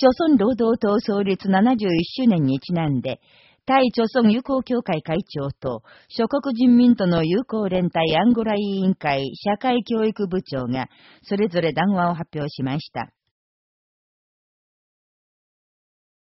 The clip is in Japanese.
朝鮮労働党創立71周年にちなんで、対朝鮮友好協会会長と、諸国人民との友好連帯アンゴラ委員会社会教育部長が、それぞれ談話を発表しました。